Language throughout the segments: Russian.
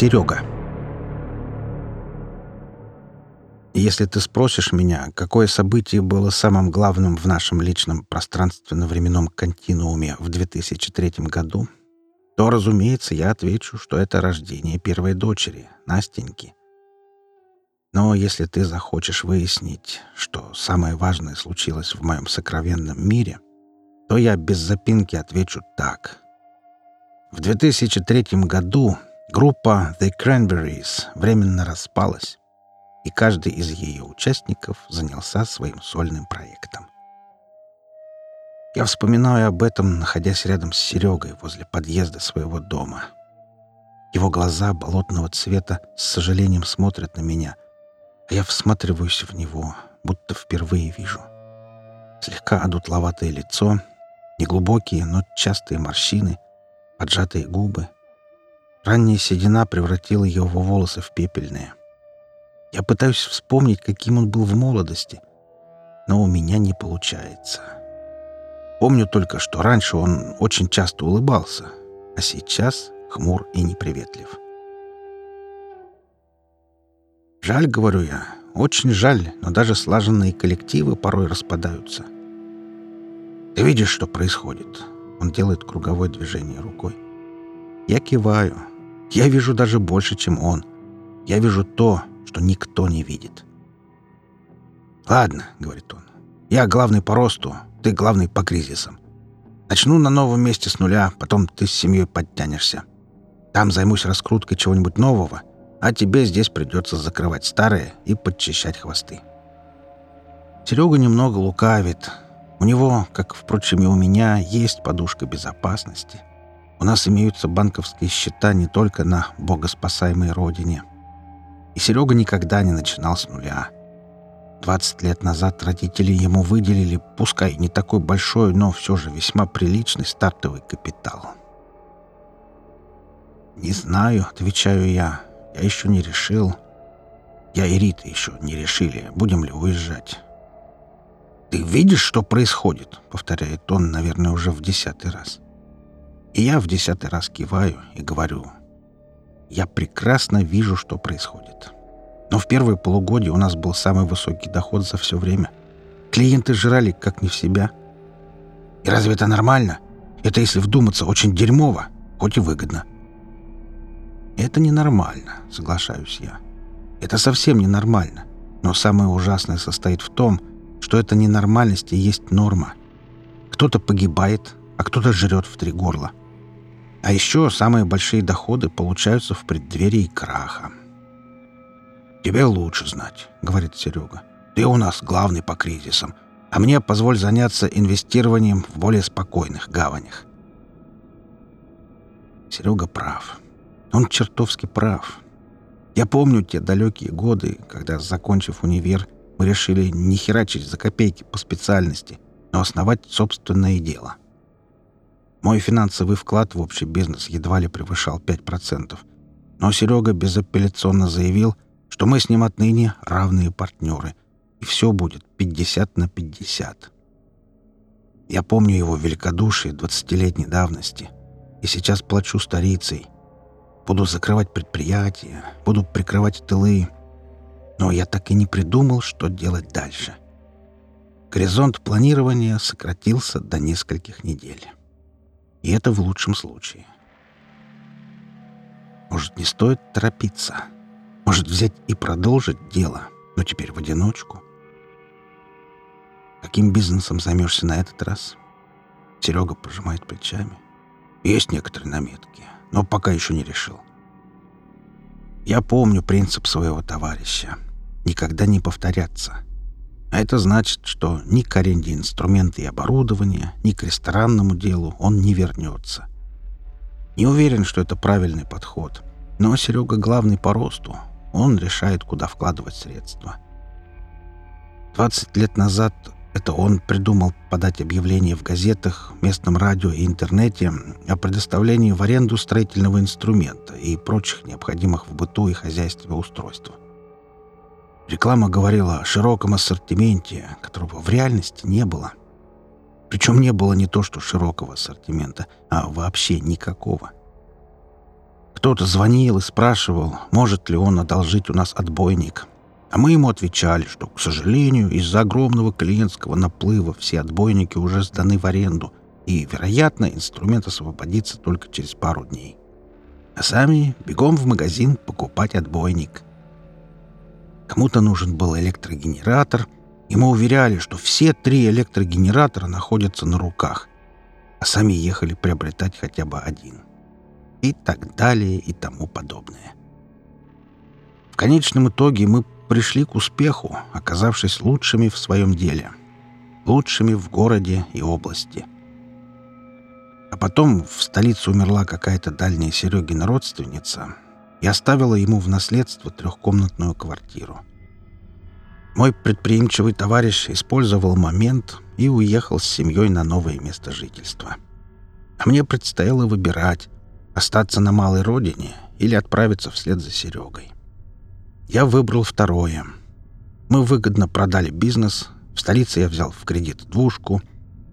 Серега. Если ты спросишь меня, какое событие было самым главным в нашем личном пространственно-временном континууме в 2003 году, то, разумеется, я отвечу, что это рождение первой дочери, Настеньки. Но если ты захочешь выяснить, что самое важное случилось в моем сокровенном мире, то я без запинки отвечу так. В 2003 году группа The Cranberries временно распалась и каждый из ее участников занялся своим сольным проектом. Я вспоминаю об этом, находясь рядом с Серегой возле подъезда своего дома. Его глаза болотного цвета с сожалением смотрят на меня, а я всматриваюсь в него, будто впервые вижу. Слегка одутловатое лицо, неглубокие, но частые морщины, поджатые губы. Ранняя седина превратила его волосы в пепельные. Я пытаюсь вспомнить, каким он был в молодости, но у меня не получается. Помню только, что раньше он очень часто улыбался, а сейчас хмур и неприветлив. Жаль, говорю я, очень жаль, но даже слаженные коллективы порой распадаются. Ты видишь, что происходит? Он делает круговое движение рукой. Я киваю. Я вижу даже больше, чем он. Я вижу то, что никто не видит. «Ладно», — говорит он, — «я главный по росту, ты главный по кризисам. Начну на новом месте с нуля, потом ты с семьей подтянешься. Там займусь раскруткой чего-нибудь нового, а тебе здесь придется закрывать старое и подчищать хвосты». Серега немного лукавит. У него, как, впрочем, и у меня, есть подушка безопасности. У нас имеются банковские счета не только на богоспасаемой родине — и Серега никогда не начинал с нуля. 20 лет назад родители ему выделили, пускай не такой большой, но все же весьма приличный стартовый капитал. «Не знаю», — отвечаю я. «Я еще не решил. Я и Рита еще не решили, будем ли уезжать». «Ты видишь, что происходит?» — повторяет он, наверное, уже в десятый раз. И я в десятый раз киваю и говорю — я прекрасно вижу, что происходит. Но в первые полугодие у нас был самый высокий доход за все время. Клиенты жрали как не в себя. И разве это нормально? Это, если вдуматься, очень дерьмово, хоть и выгодно. Это ненормально, соглашаюсь я. Это совсем ненормально. Но самое ужасное состоит в том, что эта ненормальность и есть норма. Кто-то погибает, а кто-то жрет в три горла. А еще самые большие доходы получаются в преддверии краха. «Тебе лучше знать», — говорит Серега. «Ты у нас главный по кризисам, а мне позволь заняться инвестированием в более спокойных гаванях». Серега прав. Он чертовски прав. Я помню те далекие годы, когда, закончив универ, мы решили не херачить за копейки по специальности, но основать собственное дело. Мой финансовый вклад в общий бизнес едва ли превышал 5%. Но Серега безапелляционно заявил, что мы с ним отныне равные партнеры, и все будет 50 на 50. Я помню его великодушие двадцатилетней давности, и сейчас плачу старицей. Буду закрывать предприятия, буду прикрывать тылы. Но я так и не придумал, что делать дальше. Горизонт планирования сократился до нескольких недель. И это в лучшем случае. Может, не стоит торопиться? Может, взять и продолжить дело, но теперь в одиночку? Каким бизнесом займешься на этот раз? Серега пожимает плечами. Есть некоторые наметки, но пока еще не решил. Я помню принцип своего товарища. Никогда не повторяться — а это значит, что ни к аренде инструмента и оборудования, ни к ресторанному делу он не вернется. Не уверен, что это правильный подход. Но Серега главный по росту. Он решает, куда вкладывать средства. 20 лет назад это он придумал подать объявление в газетах, местном радио и интернете о предоставлении в аренду строительного инструмента и прочих необходимых в быту и хозяйстве устройств. Реклама говорила о широком ассортименте, которого в реальности не было. Причем не было не то что широкого ассортимента, а вообще никакого. Кто-то звонил и спрашивал, может ли он одолжить у нас отбойник. А мы ему отвечали, что, к сожалению, из-за огромного клиентского наплыва все отбойники уже сданы в аренду, и, вероятно, инструмент освободится только через пару дней. А сами бегом в магазин покупать отбойник. Кому-то нужен был электрогенератор, и мы уверяли, что все три электрогенератора находятся на руках, а сами ехали приобретать хотя бы один. И так далее и тому подобное. В конечном итоге мы пришли к успеху, оказавшись лучшими в своем деле. Лучшими в городе и области. А потом в столице умерла какая-то дальняя Серегина родственница и оставила ему в наследство трехкомнатную квартиру. Мой предприимчивый товарищ использовал момент и уехал с семьей на новое место жительства. А мне предстояло выбирать, остаться на малой родине или отправиться вслед за Серегой. Я выбрал второе. Мы выгодно продали бизнес, в столице я взял в кредит двушку,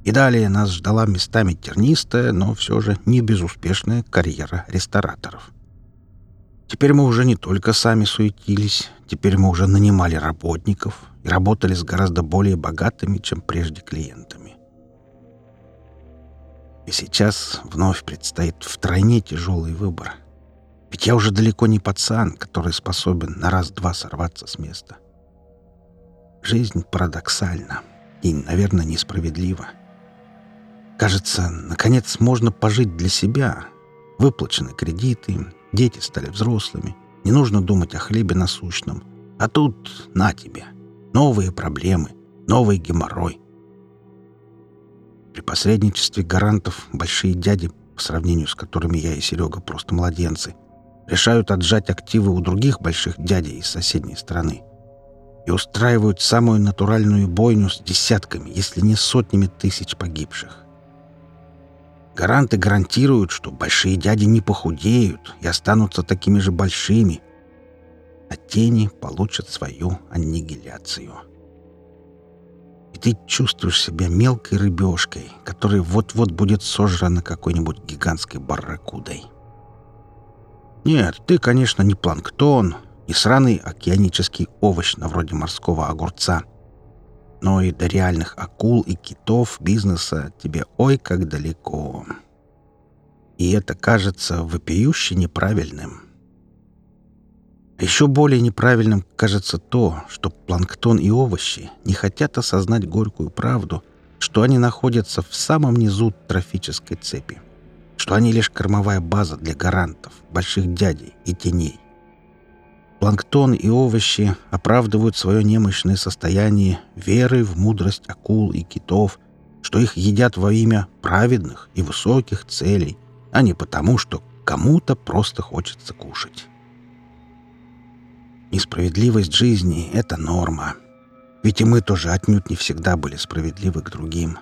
и далее нас ждала местами тернистая, но все же не безуспешная карьера рестораторов. Теперь мы уже не только сами суетились, теперь мы уже нанимали работников и работали с гораздо более богатыми, чем прежде клиентами. И сейчас вновь предстоит втройне тяжелый выбор — ведь я уже далеко не пацан, который способен на раз-два сорваться с места. Жизнь парадоксальна и, наверное, несправедлива. Кажется, наконец можно пожить для себя. Выплачены кредиты, дети стали взрослыми, не нужно думать о хлебе насущном. А тут на тебе. Новые проблемы, новый геморрой. При посредничестве гарантов большие дяди, по сравнению с которыми я и Серега просто младенцы — решают отжать активы у других больших дядей из соседней страны и устраивают самую натуральную бойню с десятками, если не сотнями тысяч погибших. Гаранты гарантируют, что большие дяди не похудеют и останутся такими же большими, а тени получат свою аннигиляцию. И ты чувствуешь себя мелкой рыбешкой, которая вот-вот будет сожрана какой-нибудь гигантской барракудой. Нет, ты, конечно, не планктон, не сраный океанический овощ на вроде морского огурца. Но и до реальных акул и китов бизнеса тебе ой как далеко. И это кажется вопиюще неправильным. Еще более неправильным кажется то, что планктон и овощи не хотят осознать горькую правду, что они находятся в самом низу трофической цепи что они лишь кормовая база для гарантов, больших дядей и теней. Планктон и овощи оправдывают свое немощное состояние верой в мудрость акул и китов, что их едят во имя праведных и высоких целей, а не потому, что кому-то просто хочется кушать. Несправедливость жизни — это норма. Ведь и мы тоже отнюдь не всегда были справедливы к другим.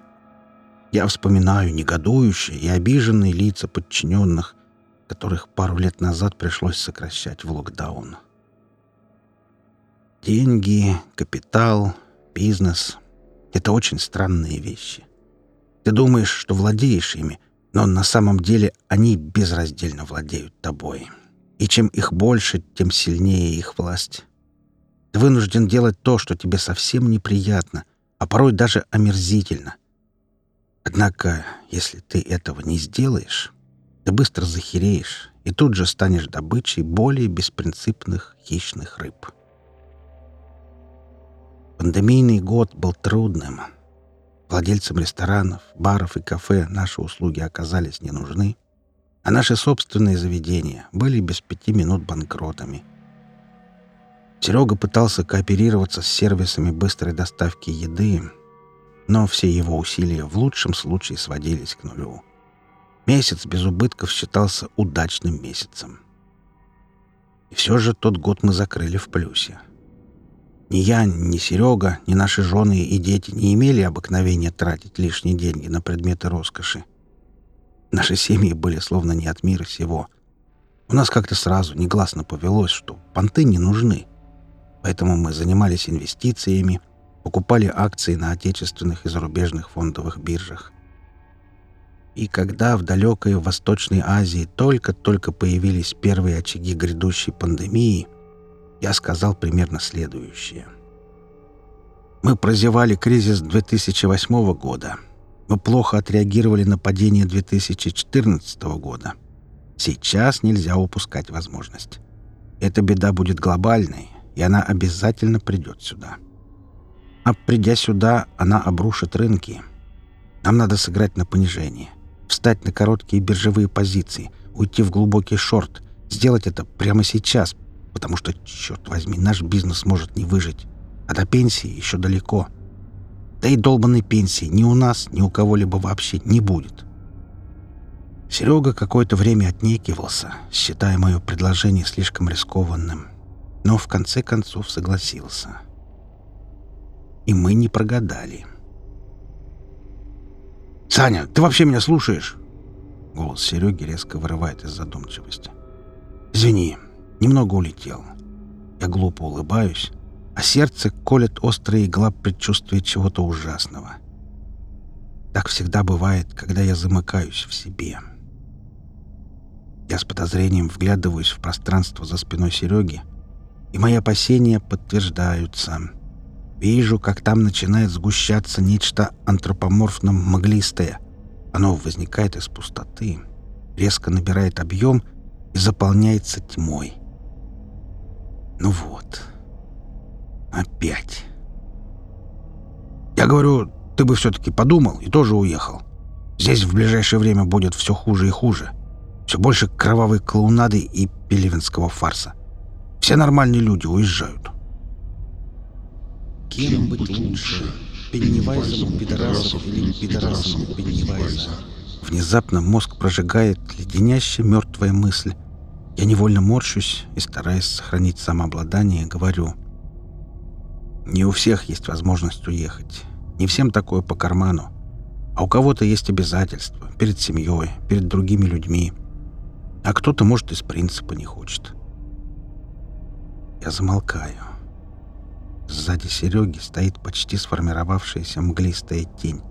Я вспоминаю негодующие и обиженные лица подчиненных, которых пару лет назад пришлось сокращать в локдаун. Деньги, капитал, бизнес — это очень странные вещи. Ты думаешь, что владеешь ими, но на самом деле они безраздельно владеют тобой. И чем их больше, тем сильнее их власть. Ты вынужден делать то, что тебе совсем неприятно, а порой даже омерзительно — Однако, если ты этого не сделаешь, ты быстро захереешь и тут же станешь добычей более беспринципных хищных рыб. Пандемийный год был трудным. Владельцам ресторанов, баров и кафе наши услуги оказались не нужны, а наши собственные заведения были без пяти минут банкротами. Серега пытался кооперироваться с сервисами быстрой доставки еды, но все его усилия в лучшем случае сводились к нулю. Месяц без убытков считался удачным месяцем. И все же тот год мы закрыли в плюсе. Ни я, ни Серега, ни наши жены и дети не имели обыкновения тратить лишние деньги на предметы роскоши. Наши семьи были словно не от мира сего. У нас как-то сразу негласно повелось, что понты не нужны. Поэтому мы занимались инвестициями, покупали акции на отечественных и зарубежных фондовых биржах. И когда в далекой Восточной Азии только-только появились первые очаги грядущей пандемии, я сказал примерно следующее. Мы прозевали кризис 2008 года. Мы плохо отреагировали на падение 2014 года. Сейчас нельзя упускать возможность. Эта беда будет глобальной, и она обязательно придет сюда. А придя сюда, она обрушит рынки. Нам надо сыграть на понижение, встать на короткие биржевые позиции, уйти в глубокий шорт, сделать это прямо сейчас, потому что, черт возьми, наш бизнес может не выжить, а до пенсии еще далеко. Да и долбанной пенсии ни у нас, ни у кого-либо вообще не будет. Серега какое-то время отнекивался, считая мое предложение слишком рискованным, но в конце концов согласился. И мы не прогадали. «Саня, ты вообще меня слушаешь?» Голос Сереги резко вырывает из задумчивости. «Извини, немного улетел. Я глупо улыбаюсь, а сердце колет острая игла предчувствия чего-то ужасного. Так всегда бывает, когда я замыкаюсь в себе». Я с подозрением вглядываюсь в пространство за спиной Сереги, и мои опасения подтверждаются. Вижу, как там начинает сгущаться нечто антропоморфно-мглистое. Оно возникает из пустоты, резко набирает объем и заполняется тьмой. Ну вот. Опять. Я говорю, ты бы все-таки подумал и тоже уехал. Здесь в ближайшее время будет все хуже и хуже. Все больше кровавой клоунады и пелевинского фарса. Все нормальные люди уезжают. Кем быть лучше? Пеннивайзом пидорасов или пидорасом Пеннивайза? Внезапно мозг прожигает леденящая мертвая мысль. Я невольно морщусь и, стараясь сохранить самообладание, говорю. Не у всех есть возможность уехать. Не всем такое по карману. А у кого-то есть обязательства перед семьей, перед другими людьми — а кто-то, может, из принципа не хочет. Я замолкаю. Сзади Сереги стоит почти сформировавшаяся мглистая тень.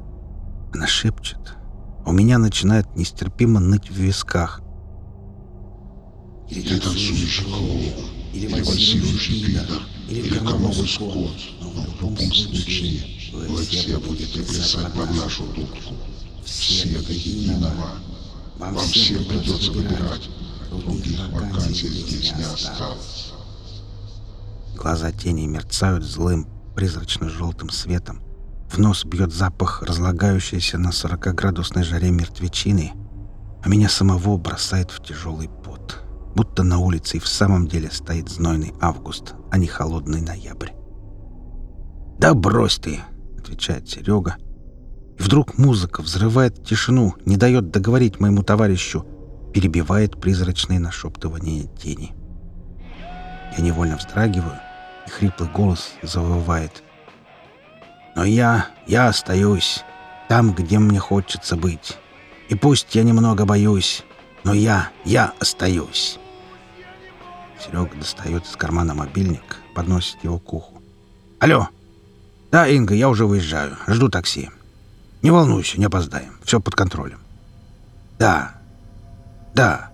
Она шепчет. У меня начинает нестерпимо ныть в висках. Или танцующий клоун, или вальсирующий пидор, или кормовый скот. Но в любом случае вы все будете плясать под нашу дудку. Все до единого вам всем придется выбирать. Других вакансий здесь не осталось. Глаза тени мерцают злым, призрачно-желтым светом. В нос бьет запах разлагающейся на 40-градусной жаре мертвечины, а меня самого бросает в тяжелый пот. Будто на улице и в самом деле стоит знойный август, а не холодный ноябрь. «Да брось ты!» — отвечает Серега, и вдруг музыка взрывает тишину, не дает договорить моему товарищу, перебивает призрачные нашептывания тени. Я невольно вздрагиваю, и хриплый голос завывает. «Но я, я остаюсь там, где мне хочется быть. И пусть я немного боюсь, но я, я остаюсь». Серега достает из кармана мобильник, подносит его к уху. «Алло! Да, Инга, я уже выезжаю. Жду такси. Не волнуйся, не опоздаем. Все под контролем. Да. Да.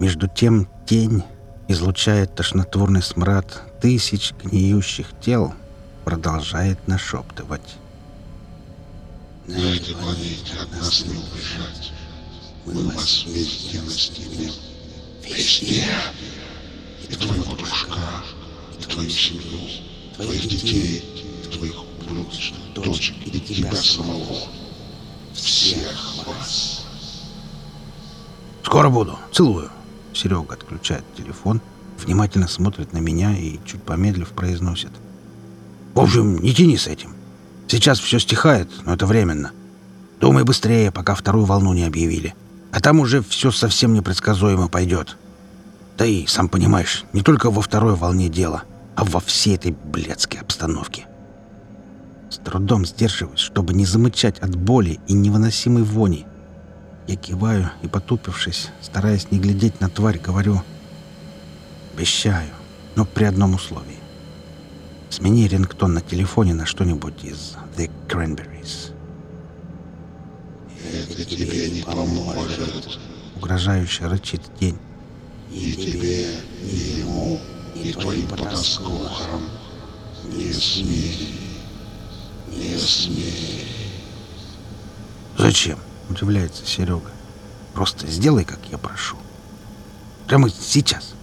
Между тем тень излучает тошнотворный смрад тысяч гниющих тел, продолжает нашептывать. На этой планете от нас не убежать. Мы вас везде настигнем. Везде. И твоего дружка, и твою семью, твоих детей, твоих ублюдочных дочек и тебя самого. Всех вас. Скоро буду. Целую. Серега отключает телефон, внимательно смотрит на меня и, чуть помедлив, произносит. В общем, не тяни с этим. Сейчас все стихает, но это временно. Думай быстрее, пока вторую волну не объявили. А там уже все совсем непредсказуемо пойдет. Да и, сам понимаешь, не только во второй волне дело, а во всей этой блядской обстановке. С трудом сдерживаюсь, чтобы не замычать от боли и невыносимой вони. Я киваю и, потупившись, стараясь не глядеть на тварь, говорю «Обещаю, но при одном условии. Смени рингтон на телефоне на что-нибудь из The Cranberries». Это тебе не поможет. Угрожающе рычит тень. Ни тебе, ни ему, ни твоим потаскухам. Не смей. Не смей. Зачем? Удивляется Серега. Просто сделай, как я прошу. Прямо сейчас.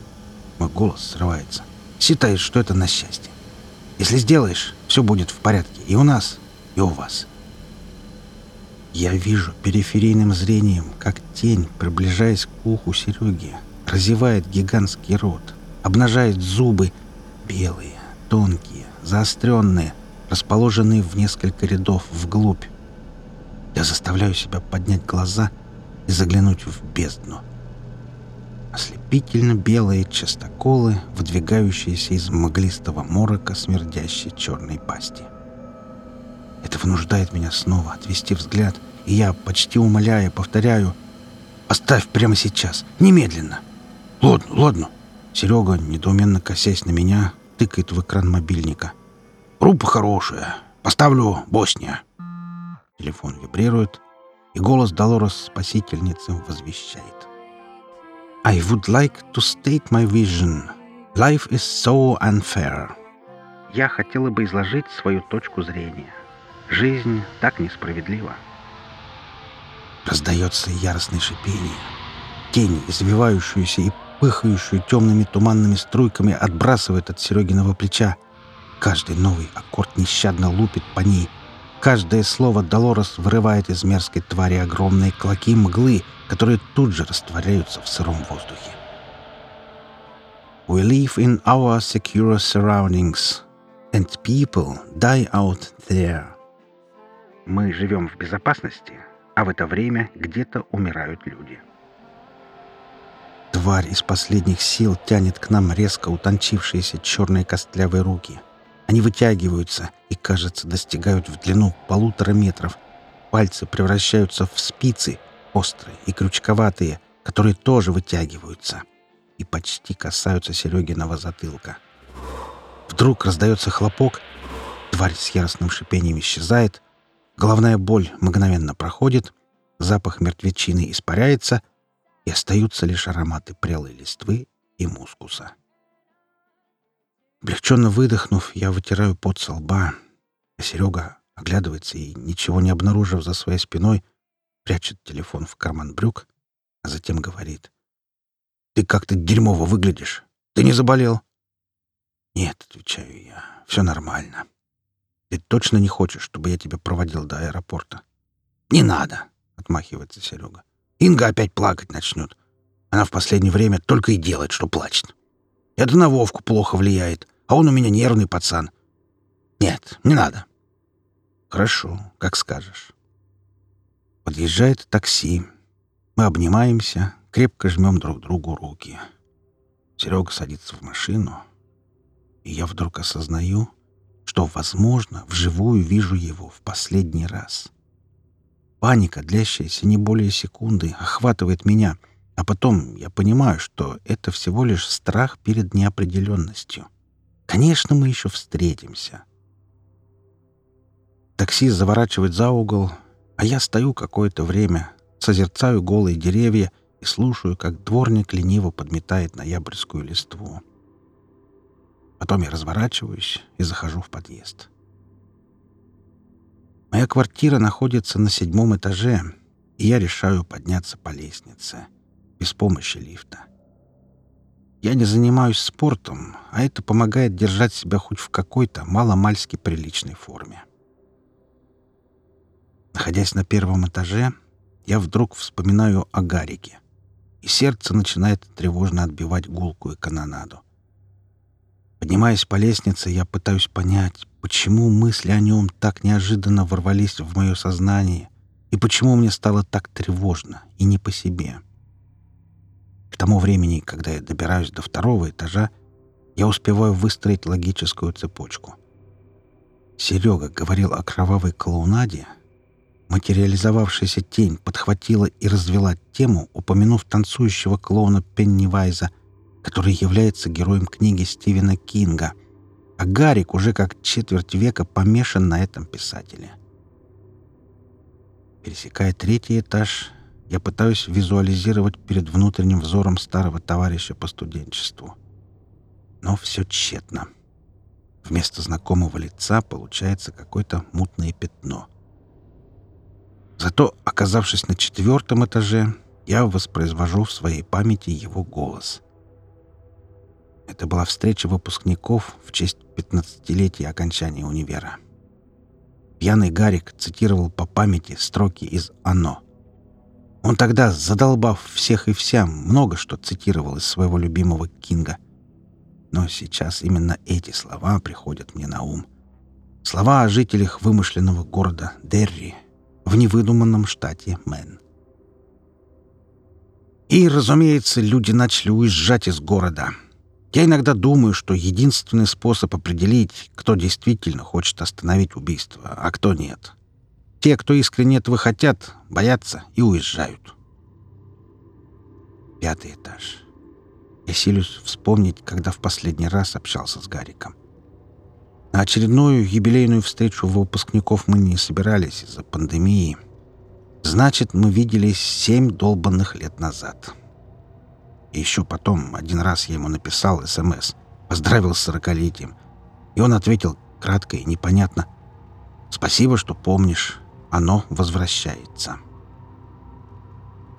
Мой голос срывается. Считает, что это на счастье. Если сделаешь, все будет в порядке и у нас, и у вас. Я вижу периферийным зрением, как тень, приближаясь к уху Сереги, разевает гигантский рот, обнажает зубы, белые, тонкие, заостренные, расположенные в несколько рядов вглубь. Я заставляю себя поднять глаза и заглянуть в бездну. Ослепительно белые частоколы, выдвигающиеся из мглистого морока смердящей черной пасти. Это вынуждает меня снова отвести взгляд, и я, почти умоляя, повторяю «Оставь прямо сейчас, немедленно!» «Ладно, ладно!» Серега, недоуменно косясь на меня, тыкает в экран мобильника. «Группа хорошая. Поставлю Босния». Телефон вибрирует, и голос Долорес спасительницы возвещает. I would like to state my vision. Life is so unfair. Я хотела бы изложить свою точку зрения. Жизнь так несправедлива. Раздается яростное шипение. Тень, извивающуюся и пыхающую темными туманными струйками, отбрасывает от Серегиного плеча. Каждый новый аккорд нещадно лупит по ней. Каждое слово Долорес вырывает из мерзкой твари огромные клоки мглы, которые тут же растворяются в сыром воздухе. We live in our secure surroundings, and people die out there. Мы живем в безопасности, а в это время где-то умирают люди. Тварь из последних сил тянет к нам резко утончившиеся черные костлявые руки. Они вытягиваются и, кажется, достигают в длину полутора метров. Пальцы превращаются в спицы, острые и крючковатые, которые тоже вытягиваются и почти касаются Серегиного затылка. Вдруг раздается хлопок, тварь с яростным шипением исчезает, головная боль мгновенно проходит, запах мертвечины испаряется, и остаются лишь ароматы прелой листвы и мускуса. Облегченно выдохнув, я вытираю пот со лба, а Серега оглядывается и, ничего не обнаружив за своей спиной, прячет телефон в карман брюк, а затем говорит. «Ты как-то дерьмово выглядишь. Ты не заболел?» «Нет», — отвечаю я, — «все нормально. Ты точно не хочешь, чтобы я тебя проводил до аэропорта?» «Не надо», — отмахивается Серега. «Инга опять плакать начнет. Она в последнее время только и делает, что плачет. Это на Вовку плохо влияет, а он у меня нервный пацан. Нет, не надо». «Хорошо, как скажешь». Подъезжает такси. Мы обнимаемся, крепко жмем друг другу руки. Серега садится в машину, и я вдруг осознаю, что, возможно, вживую вижу его в последний раз. Паника, длящаяся не более секунды, охватывает меня, а потом я понимаю, что это всего лишь страх перед неопределенностью. Конечно, мы еще встретимся. Такси заворачивает за угол, а я стою какое-то время, созерцаю голые деревья и слушаю, как дворник лениво подметает ноябрьскую листву. Потом я разворачиваюсь и захожу в подъезд. Моя квартира находится на седьмом этаже, и я решаю подняться по лестнице, без помощи лифта. Я не занимаюсь спортом, а это помогает держать себя хоть в какой-то маломальски приличной форме. Находясь на первом этаже, я вдруг вспоминаю о Гарике, и сердце начинает тревожно отбивать гулкую канонаду. Поднимаясь по лестнице, я пытаюсь понять, почему мысли о нем так неожиданно ворвались в мое сознание и почему мне стало так тревожно и не по себе. К тому времени, когда я добираюсь до второго этажа, я успеваю выстроить логическую цепочку. Серега говорил о кровавой клоунаде, Материализовавшаяся тень подхватила и развела тему, упомянув танцующего клоуна Пеннивайза, который является героем книги Стивена Кинга. А Гарик уже как четверть века помешан на этом писателе. Пересекая третий этаж, я пытаюсь визуализировать перед внутренним взором старого товарища по студенчеству. Но все тщетно. Вместо знакомого лица получается какое-то мутное пятно. Зато, оказавшись на четвертом этаже, я воспроизвожу в своей памяти его голос. Это была встреча выпускников в честь 15-летия окончания универа. Пьяный Гарик цитировал по памяти строки из «Оно». Он тогда, задолбав всех и вся, много что цитировал из своего любимого Кинга. Но сейчас именно эти слова приходят мне на ум. Слова о жителях вымышленного города Дерри в невыдуманном штате Мэн. И, разумеется, люди начали уезжать из города. Я иногда думаю, что единственный способ определить, кто действительно хочет остановить убийство, а кто нет. Те, кто искренне этого хотят, боятся и уезжают. Пятый этаж. Я силюсь вспомнить, когда в последний раз общался с Гариком. На очередную юбилейную встречу выпускников мы не собирались из-за пандемии — Значит, мы виделись семь долбанных лет назад. И еще потом один раз я ему написал СМС, поздравил с сорокалетием, и он ответил кратко и непонятно «Спасибо, что помнишь, оно возвращается».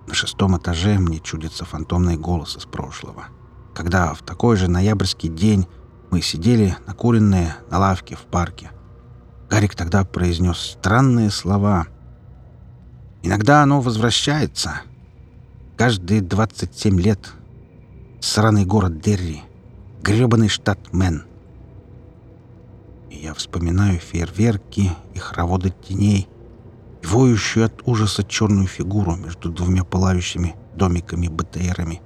На шестом этаже мне чудится фантомный голос из прошлого, когда в такой же ноябрьский день мы сидели накуренные на лавке в парке. Гарик тогда произнес странные слова — Иногда оно возвращается. Каждые 27 лет. Сраный город Дерри. грёбаный штат Мэн. И я вспоминаю фейерверки и хороводы теней, и воющую от ужаса черную фигуру между двумя пылающими домиками-БТРами.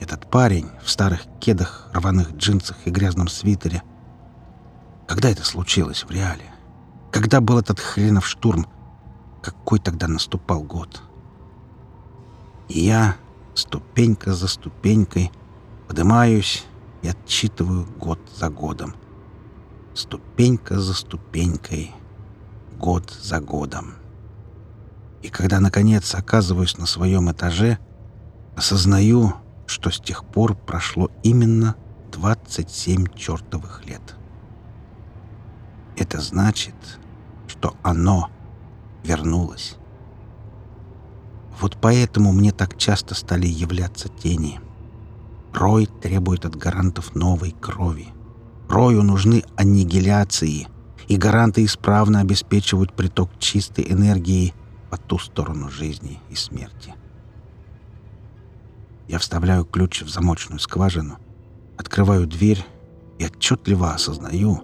Этот парень в старых кедах, рваных джинсах и грязном свитере. Когда это случилось в реале? Когда был этот хренов штурм? какой тогда наступал год. И я, ступенька за ступенькой, поднимаюсь и отчитываю год за годом. Ступенька за ступенькой, год за годом. И когда, наконец, оказываюсь на своем этаже, осознаю, что с тех пор прошло именно 27 чертовых лет. Это значит, что оно — вернулась. Вот поэтому мне так часто стали являться тени. Рой требует от гарантов новой крови. Рою нужны аннигиляции, и гаранты исправно обеспечивают приток чистой энергии по ту сторону жизни и смерти. Я вставляю ключ в замочную скважину, открываю дверь и отчетливо осознаю,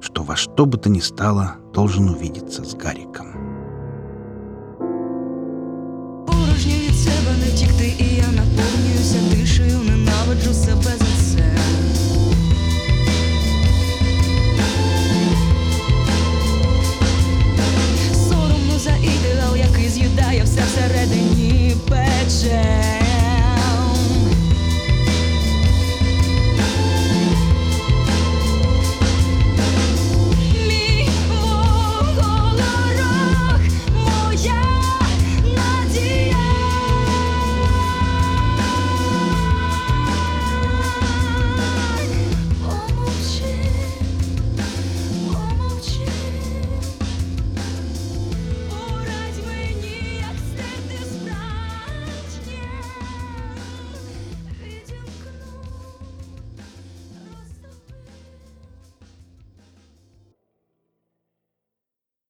что во что бы то ни стало должен увидеться с Гариком ненавиджу себе за це. Соромно за ідеал, який з'їдає все всередині.